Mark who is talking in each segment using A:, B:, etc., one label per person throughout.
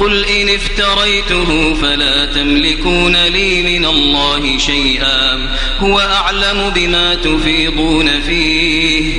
A: قل إن افتريته فلا تملكون لي من الله شيئا هو أعلم بما تفيضون فيه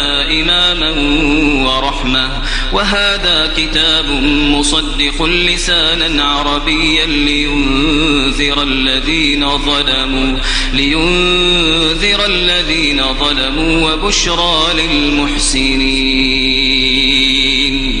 A: إماما ورحمة وهذا كتاب مصدق لسانا عربيا لينذر الذين ظلموا لينذر الذين ظلموا وبشرى للمحسنين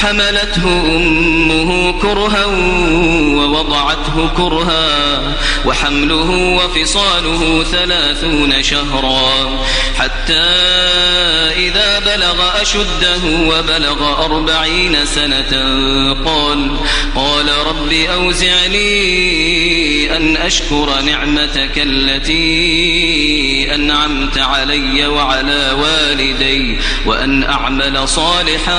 A: حملته أمه كرها ووضعته كرها وحمله وفصاله ثلاثون شهرا حتى إذا بلغ أشده وبلغ أربعين سنة قال قال رب أوزعني أن أشكر نعمتك التي أنعمت علي وعلى والدي وأن أعمل صالحا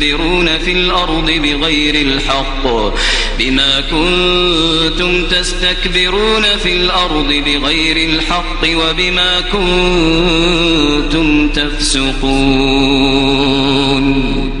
A: تنذرون في الأرض بغير الحق بما كنتم تستكبرون في الأرض بغير الحق وبما كنتم تفسقون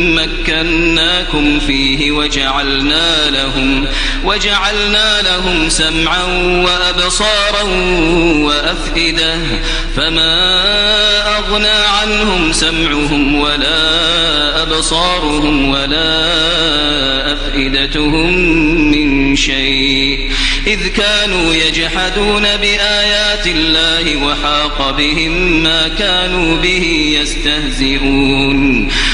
A: مكناكم فيه وجعلنا لهم وجعلنا لهم سمعا وأبصارا وأفئدة فما أغنى عنهم سمعهم ولا أبصارهم ولا أفئدتهم من شيء إذ كانوا يجحدون بآيات الله وحاق بهم ما كانوا به يستهزئون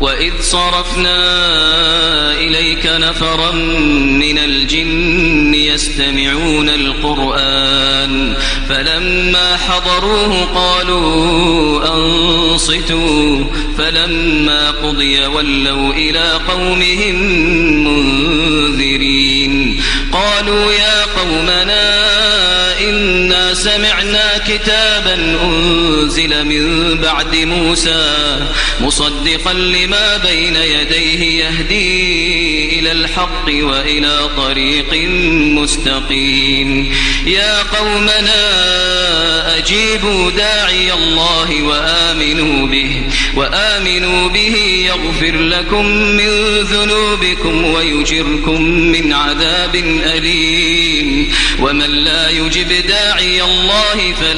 A: وإذ صرفنا إليك نفرا من الجن يستمعون القرآن فلما حضروه قالوا أنصتوا فلما قضي ولوا إلى قومهم منذرين قالوا يا قومنا إنا سمعنا كتابا أنزل من بعد موسى مصدقا لما بين يديه يهدي إلى الحق وإلى طريق مستقيم يا قومنا أجيبوا داعي الله وآمنوا به وآمنوا به يغفر لكم من ذنوبكم ويجركم من عذاب أليم ومن لا يجب داعي الله فلا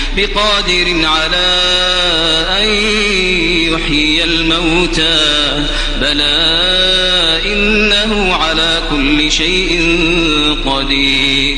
A: بقادر على أن يحيي الموتى بلى إنه على كل شيء قدير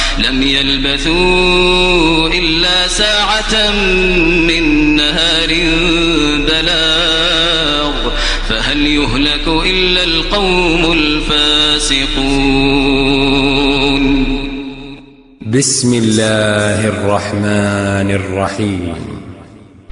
A: لم يلبثوا إلا ساعة من نهار بلاغ فهل يهلك إلا القوم الفاسقون بسم الله الرحمن الرحيم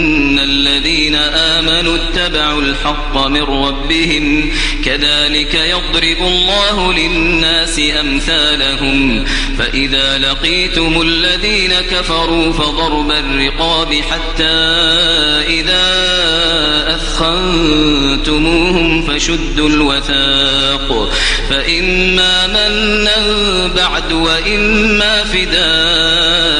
A: أن الذين آمنوا اتبعوا الحق من ربهم كذلك يضرب الله للناس أمثالهم فإذا لقيتم الذين كفروا فضرب الرقاب حتى إذا أثخنتموهم فشدوا الوثاق فإما منا بعد وإما فداء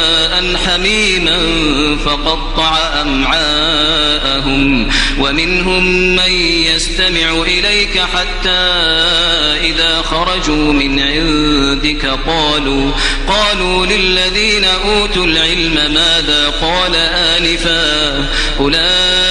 A: عن حميما فقطع أمعاءهم ومنهم من يستمع إليك حتى إذا خرجوا من عندك قالوا قالوا للذين أوتوا العلم ماذا قال آنفا أولئك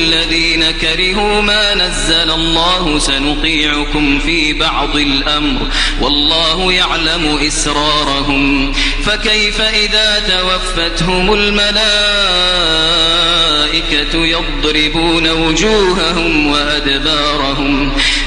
A: الذين كرهوا ما نزل الله سنطيعكم في بعض الأمر والله يعلم إسرارهم فكيف إذا توفتهم الملائكة يضربون وجوههم وأدبارهم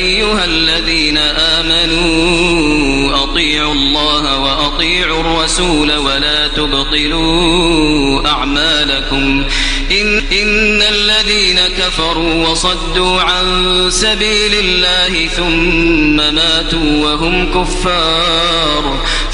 A: أيها الذين آمنوا أطيعوا الله وأطيعوا الرسول ولا تبطلوا أعمالكم إن, إن الذين كفروا وصدوا عن سبيل الله ثم ماتوا وهم كفار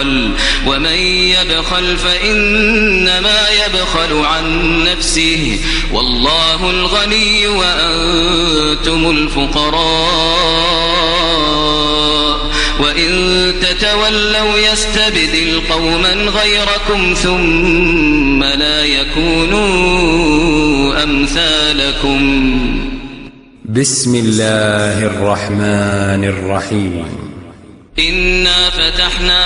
A: يبخل ومن يبخل فإنما يبخل عن نفسه والله الغني وأنتم الفقراء وإن تتولوا يستبدل قوما غيركم ثم لا يكونوا أمثالكم بسم الله الرحمن الرحيم إنا فتحنا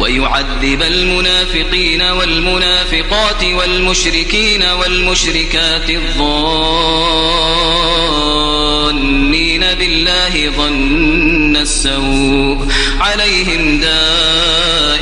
A: ويعذب المنافقين والمنافقات والمشركين والمشركات الظنين بالله ظن السوء عليهم دائما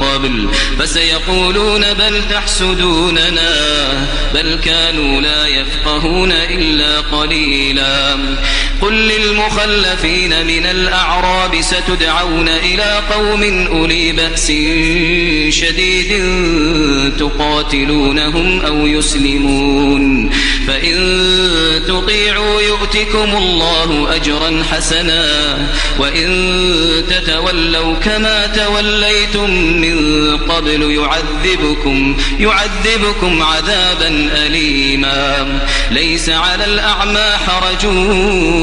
A: قبل فسيقولون بل تحسدوننا بل كانوا لا يفقهون إلا قليلا قل للمخلفين من الأعراب ستدعون إلى قوم أولي بأس شديد تقاتلونهم أو يسلمون فإن تطيعوا يؤتكم الله أجرا حسنا وإن تتولوا كما توليتم من قبل يعذبكم يعذبكم عذابا أليما ليس على الأعمى حرج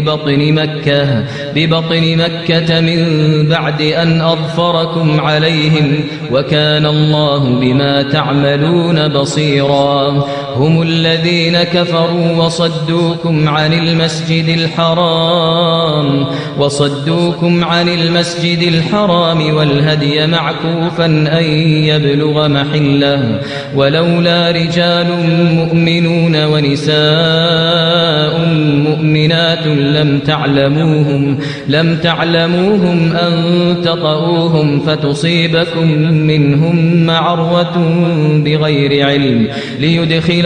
A: ببطن مكة ببطن مكة من بعد أن أظفركم عليهم وكان الله بما تعملون بصيرا هم الذين كفروا وصدوكم عن المسجد الحرام وصدوكم عن المسجد الحرام والهدي معكوفا أن يبلغ محله ولولا رجال مؤمنون ونساء مؤمنات لم تعلموهم لم تعلموهم أن تطؤوهم فتصيبكم منهم معرة بغير علم ليدخل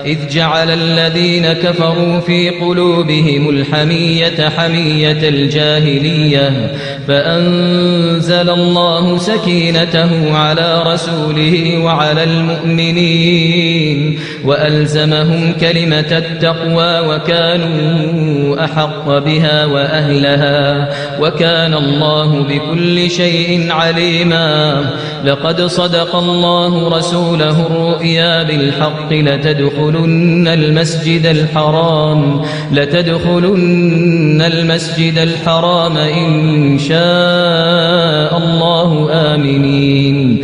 A: إذ جعل الذين كفروا في قلوبهم الحمية حمية الجاهلية فأنزل الله سكينته على رسوله وعلى المؤمنين وألزمهم كلمة التقوى وكانوا أحق بها وأهلها وكان الله بكل شيء عليما لقد صدق الله رسوله الرؤيا بالحق لتدخل لتدخلن المسجد الحرام لتدخلن المسجد الحرام إن شاء الله آمنين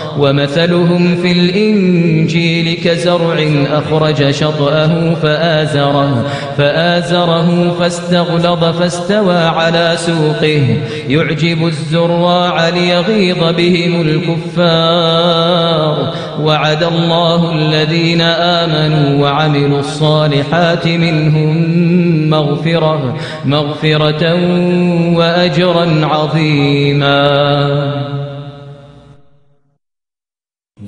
A: ومثلهم في الإنجيل كزرع أخرج شطأه فآزره فآزره فاستغلظ فاستوى على سوقه يعجب الزراع ليغيظ بهم الكفار وعد الله الذين آمنوا وعملوا الصالحات منهم مغفرة مغفرة وأجرا عظيما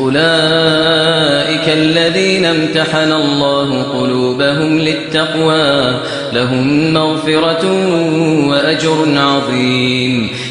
A: أولئك الذين امتحن الله قلوبهم للتقوى لهم مغفرة وأجر عظيم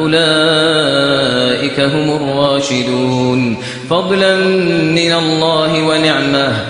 A: أولئك هم الراشدون فضلا من الله ونعمه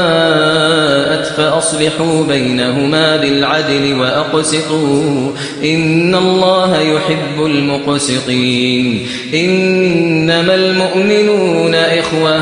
A: فأصلحوا بينهما بالعدل وأقسطوا إن الله يحب المقسطين إنما المؤمنون إخوة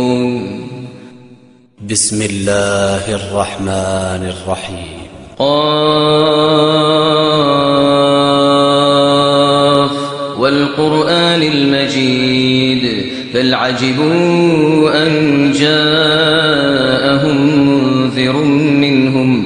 A: بسم الله الرحمن الرحيم قاف والقرآن المجيد فالعجبوا أن جاءهم منذر منهم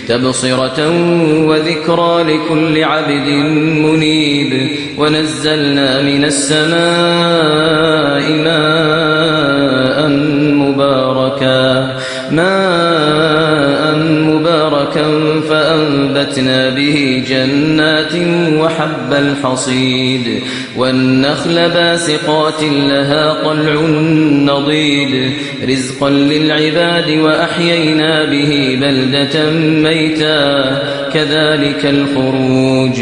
A: تبصرة وذكرى لكل عبد منيب ونزلنا من السماء ماء مباركا ماء مباركا فأنبتنا به جنات وحب الحصيد والنخل باسقات لها قلع نضيد رزقا للعباد وأحيينا به بلدة ميتا كذلك الخروج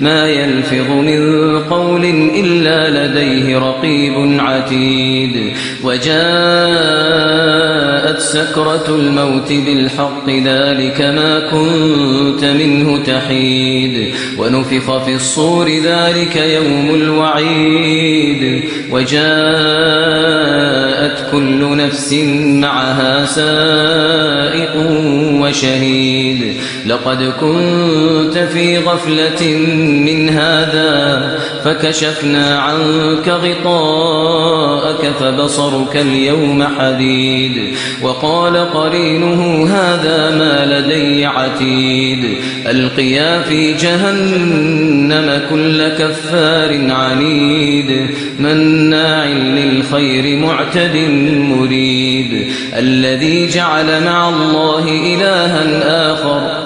A: ما يلفظ من قول إلا لديه رقيب عتيد وجاءت سكرة الموت بالحق ذلك ما كنت منه تحيد ونفخ في الصور ذلك يوم الوعيد وجاءت كل نفس معها سائق وشهيد لقد كنت في غفلة من هذا فكشفنا عنك غطاءك فبصرك اليوم حديد وقال قرينه هذا ما لدي عتيد القيا في جهنم كل كفار عنيد مناع للخير معتد مريد الذي جعل مع الله إلها آخر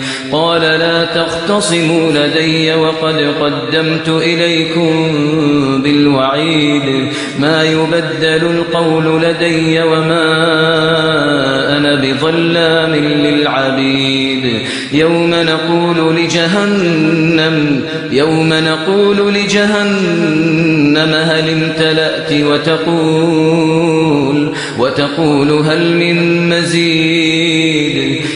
A: فلا تختصموا لدي وقد قدمت إليكم بالوعيد ما يبدل القول لدي وما أنا بظلام للعبيد يوم نقول لجهنم يوم نقول لجهنم هل امتلأت وتقول وتقول هل من مزيد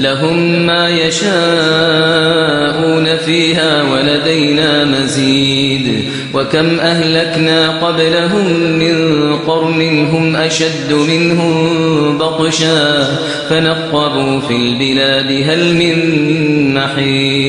A: لهم ما يشاءون فيها ولدينا مزيد وكم أهلكنا قبلهم من قرن هم أشد منهم بطشا فنقبوا في البلاد هل من محيط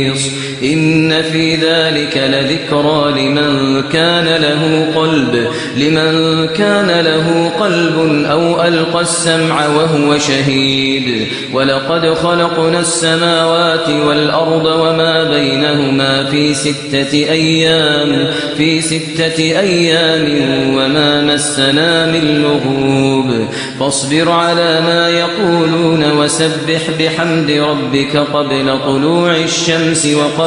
A: إن في ذلك لذكرى لمن كان له قلب لمن كان له قلب أو ألقى السمع وهو شهيد ولقد خلقنا السماوات والأرض وما بينهما في ستة أيام في ستة أيام وما مسنا من لغوب فاصبر على ما يقولون وسبح بحمد ربك قبل طلوع الشمس وقبل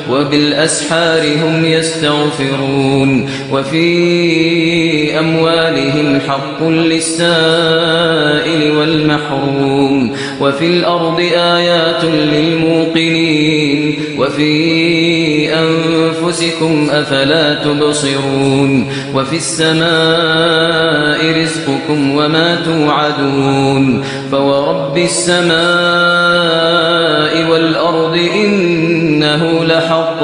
A: وبالأسحار هم يستغفرون وفي أموالهم حق للسائل والمحروم وفي الأرض آيات للموقنين وفي أنفسكم أفلا تبصرون وفي السماء رزقكم وما توعدون فورب السماء والأرض إنه لحق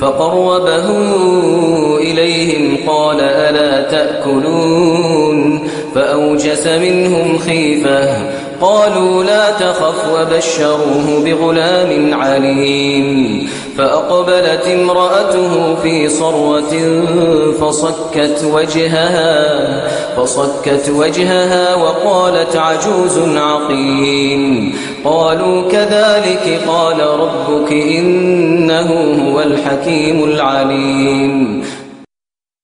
A: فقربه إليهم قال ألا تأكلون فأوجس منهم خيفة قالوا لا تخف وبشروه بغلام عليم فأقبلت امرأته في صروة فصكت وجهها فصكت وجهها وقالت عجوز عقيم قالوا كذلك قال ربك إنه هو الحكيم العليم